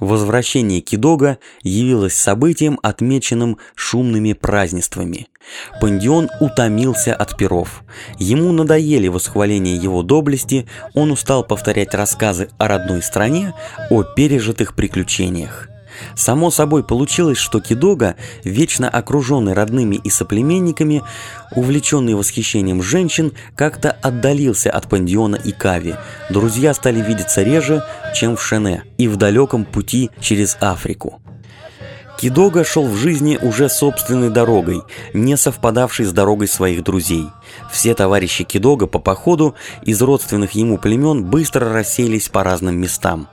Возвращение Кидога явилось событием, отмеченным шумными празднествами. Пандион утомился от перов. Ему надоели восхваления его доблести, он устал повторять рассказы о родной стране, о пережитых приключениях. Само собой получилось, что Кидога, вечно окруженный родными и соплеменниками, увлеченный восхищением женщин, как-то отдалился от Пандиона и Кави. Друзья стали видеться реже, чем в Шене и в далеком пути через Африку. Кидога шел в жизни уже собственной дорогой, не совпадавшей с дорогой своих друзей. Все товарищи Кидога по походу из родственных ему племен быстро рассеялись по разным местам.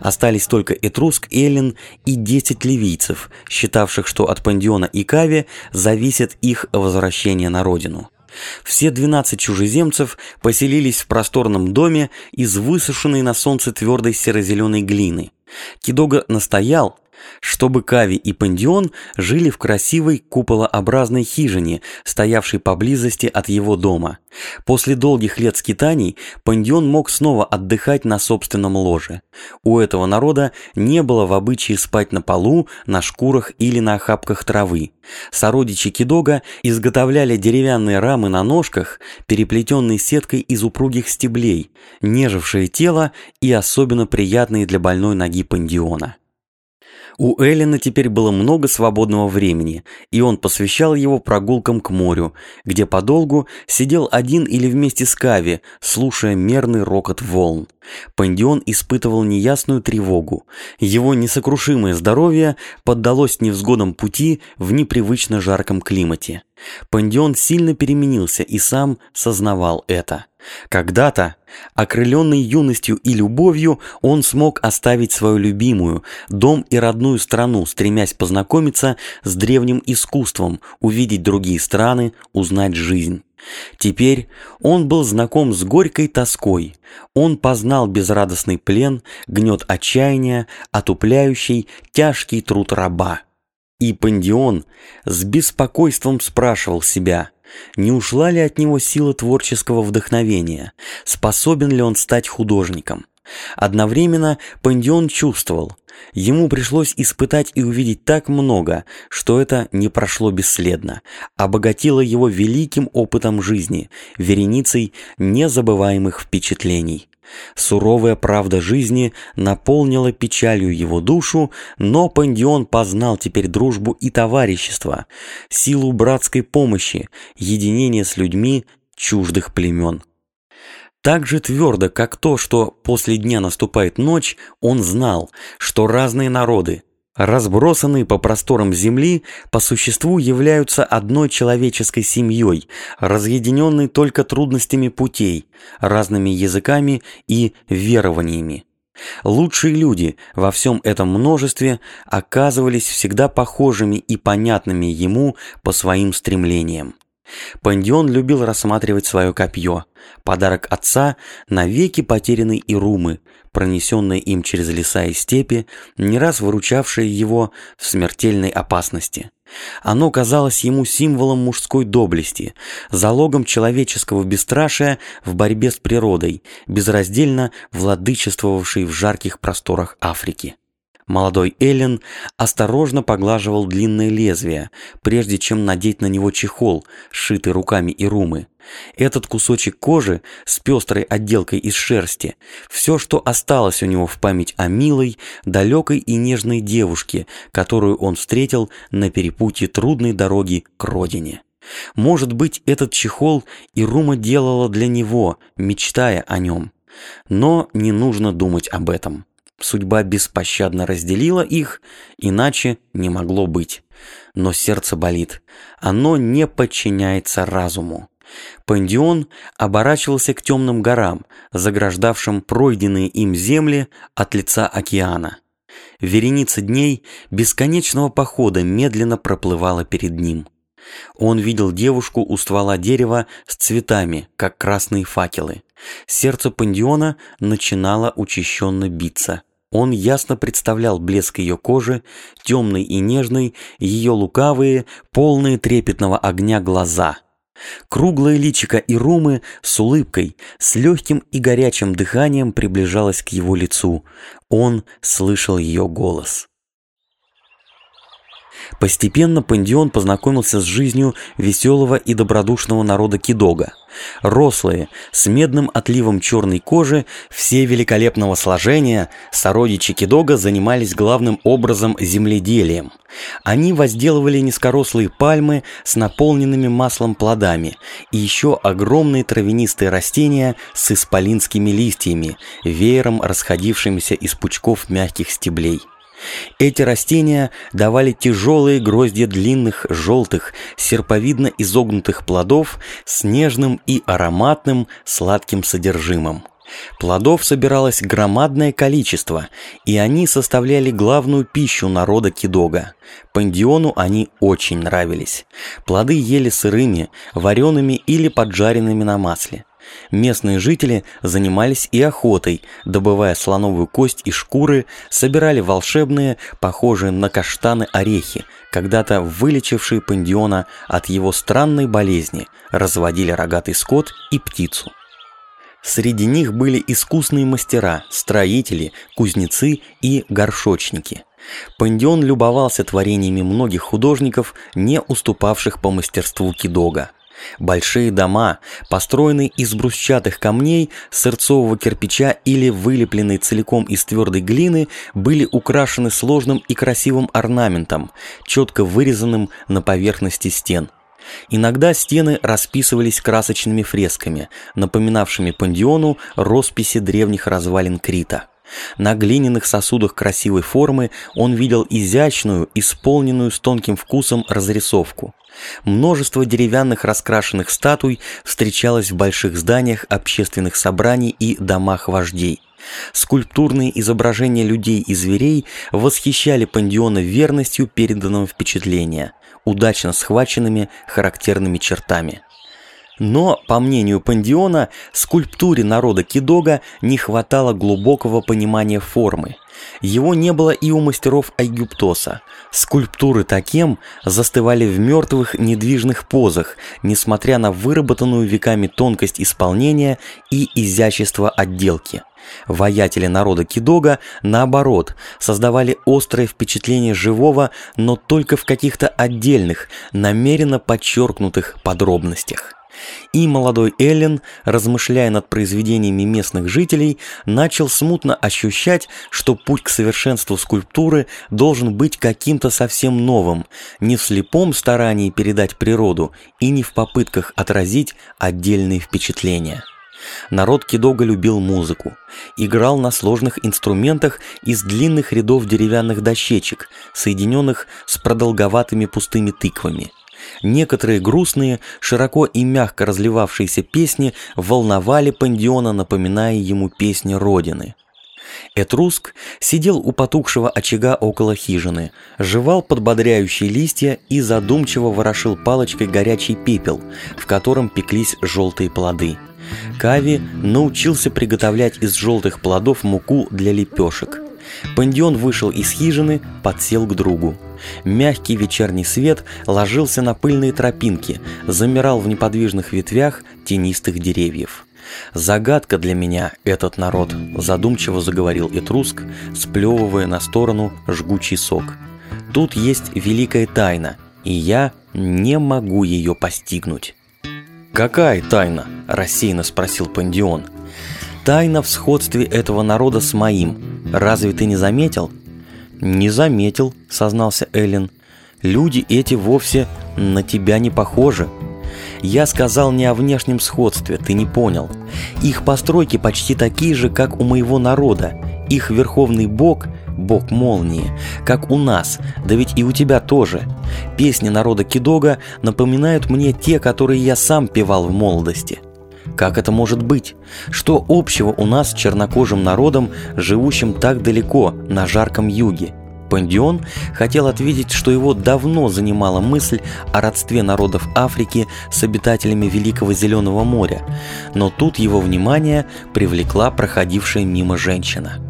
Остались только Этруск, Эллен и 10 ливийцев, считавших, что от Пандиона и Кави зависит их возвращение на родину. Все 12 чужеземцев поселились в просторном доме из высушенной на солнце твердой серо-зеленой глины. Кидога настоял, чтобы Кави и Пандион жили в красивой куполообразной хижине, стоявшей поблизости от его дома. После долгих лет скитаний Пандион мог снова отдыхать на собственном ложе. У этого народа не было в обычае спать на полу, на шкурах или на охапках травы. Сородичи Кидога изготовляли деревянные рамы на ножках, переплетенные сеткой из упругих стеблей, нежившие тело и особенно приятные для больной ноги Пандиона. У Эллина теперь было много свободного времени, и он посвящал его прогулкам к морю, где подолгу сидел один или вместе с Кави, слушая мерный рокот волн. Пандион испытывал неясную тревогу. Его несокрушимое здоровье поддалось невзгодам пути в непривычно жарком климате. Пандион сильно переменился и сам сознавал это. Когда-то, окрыленный юностью и любовью, он смог оставить свою любимую, дом и родную страну, стремясь познакомиться с древним искусством, увидеть другие страны, узнать жизнь. Теперь он был знаком с горькой тоской. Он познал безрадостный плен, гнет отчаяния, отупляющий тяжкий труд раба. И Пандион с беспокойством спрашивал себя, не ушла ли от него сила творческого вдохновения, способен ли он стать художником. Одновременно Пандион чувствовал, ему пришлось испытать и увидеть так много, что это не прошло бесследно, обогатило его великим опытом жизни, вереницей незабываемых впечатлений. Суровая правда жизни наполнила печалью его душу, но Пандион познал теперь дружбу и товарищество, силу братской помощи, единение с людьми чуждых племен. Так же твердо, как то, что после дня наступает ночь, он знал, что разные народы, разбросанные по просторам Земли, по существу являются одной человеческой семьей, разъединенной только трудностями путей, разными языками и верованиями. Лучшие люди во всем этом множестве оказывались всегда похожими и понятными ему по своим стремлениям. Пандион любил рассматривать свое копье, подарок отца, навеки потерянный Ирумы, пронесенное им через леса и степи, не раз выручавшее его в смертельной опасности. Оно казалось ему символом мужской доблести, залогом человеческого бесстрашия в борьбе с природой, безраздельно владычествовавшей в жарких просторах Африки. Молодой Эллен осторожно поглаживал длинное лезвие, прежде чем надеть на него чехол, сшитый руками Ирумы. Этот кусочек кожи с пестрой отделкой из шерсти – все, что осталось у него в память о милой, далекой и нежной девушке, которую он встретил на перепутье трудной дороги к родине. Может быть, этот чехол Ирума делала для него, мечтая о нем. Но не нужно думать об этом. Судьба беспощадно разделила их, иначе не могло быть. Но сердце болит. Оно не подчиняется разуму. Пандион оборачивался к темным горам, заграждавшим пройденные им земли от лица океана. Вереница дней бесконечного похода медленно проплывала перед ним. Он видел девушку у ствола дерева с цветами, как красные факелы. Сердце Пандиона начинало учащенно биться – он ясно представлял блеск ее кожи, темный и нежный, ее лукавые, полные трепетного огня глаза. Круглое личико Ирумы с улыбкой, с легким и горячим дыханием приближалось к его лицу. Он слышал ее голос. Постепенно Пандион познакомился с жизнью веселого и добродушного народа Кидога. Рослые, с медным отливом черной кожи, все великолепного сложения, сородичи Кидога занимались главным образом земледелием. Они возделывали низкорослые пальмы с наполненными маслом плодами и еще огромные травянистые растения с исполинскими листьями, веером расходившимися из пучков мягких стеблей. Эти растения давали тяжелые гроздья длинных, желтых, серповидно изогнутых плодов с нежным и ароматным сладким содержимым. Плодов собиралось громадное количество, и они составляли главную пищу народа Кидога. Пандиону они очень нравились. Плоды ели сырыми, вареными или поджаренными на масле. Местные жители занимались и охотой, добывая слоновую кость и шкуры, собирали волшебные, похожие на каштаны орехи, когда-то вылечившие пандиона от его странной болезни, разводили рогатый скот и птицу. Среди них были искусные мастера, строители, кузнецы и горшочники. Пандион любовался творениями многих художников, не уступавших по мастерству Кидога. Большие дома, построенные из брусчатых камней, сырцового кирпича или вылепленные целиком из твердой глины, были украшены сложным и красивым орнаментом, четко вырезанным на поверхности стен. Иногда стены расписывались красочными фресками, напоминавшими пандиону росписи древних развалин Крита. На глиняных сосудах красивой формы он видел изящную, исполненную с тонким вкусом разрисовку. Множество деревянных раскрашенных статуй встречалось в больших зданиях общественных собраний и домах вождей. Скульптурные изображения людей и зверей восхищали Пандиона верностью переданного впечатления, удачно схваченными характерными чертами. Но, по мнению Пандиона, скульптуре народа Кидога не хватало глубокого понимания формы. Его не было и у мастеров Айгюптоса. Скульптуры таким застывали в мертвых недвижных позах, несмотря на выработанную веками тонкость исполнения и изящество отделки. Воятели народа Кидога, наоборот, создавали острое впечатление живого, но только в каких-то отдельных, намеренно подчеркнутых подробностях. И молодой Эллен, размышляя над произведениями местных жителей, начал смутно ощущать, что путь к совершенству скульптуры должен быть каким-то совсем новым, не в слепом старании передать природу и не в попытках отразить отдельные впечатления. Народ Кидога любил музыку, играл на сложных инструментах из длинных рядов деревянных дощечек, соединенных с продолговатыми пустыми тыквами – Некоторые грустные, широко и мягко разливавшиеся песни волновали Пандиона, напоминая ему песни Родины. Этруск сидел у потухшего очага около хижины, жевал подбодряющие листья и задумчиво ворошил палочкой горячий пепел, в котором пеклись желтые плоды. Кави научился приготовлять из желтых плодов муку для лепешек – Пандион вышел из хижины, подсел к другу. Мягкий вечерний свет ложился на пыльные тропинки, замирал в неподвижных ветвях тенистых деревьев. «Загадка для меня этот народ», – задумчиво заговорил Этруск, сплевывая на сторону жгучий сок. «Тут есть великая тайна, и я не могу ее постигнуть». «Какая тайна?» – рассеянно спросил Пандион. «Тайна в сходстве этого народа с моим», Разве ты не заметил?» «Не заметил», — сознался Эллен. «Люди эти вовсе на тебя не похожи». «Я сказал не о внешнем сходстве, ты не понял. Их постройки почти такие же, как у моего народа. Их верховный бог — бог молнии, как у нас, да ведь и у тебя тоже. Песни народа Кидога напоминают мне те, которые я сам певал в молодости». Как это может быть? Что общего у нас с чернокожим народом, живущим так далеко, на жарком юге? Пандион хотел ответить, что его давно занимала мысль о родстве народов Африки с обитателями Великого Зеленого моря, но тут его внимание привлекла проходившая мимо женщина –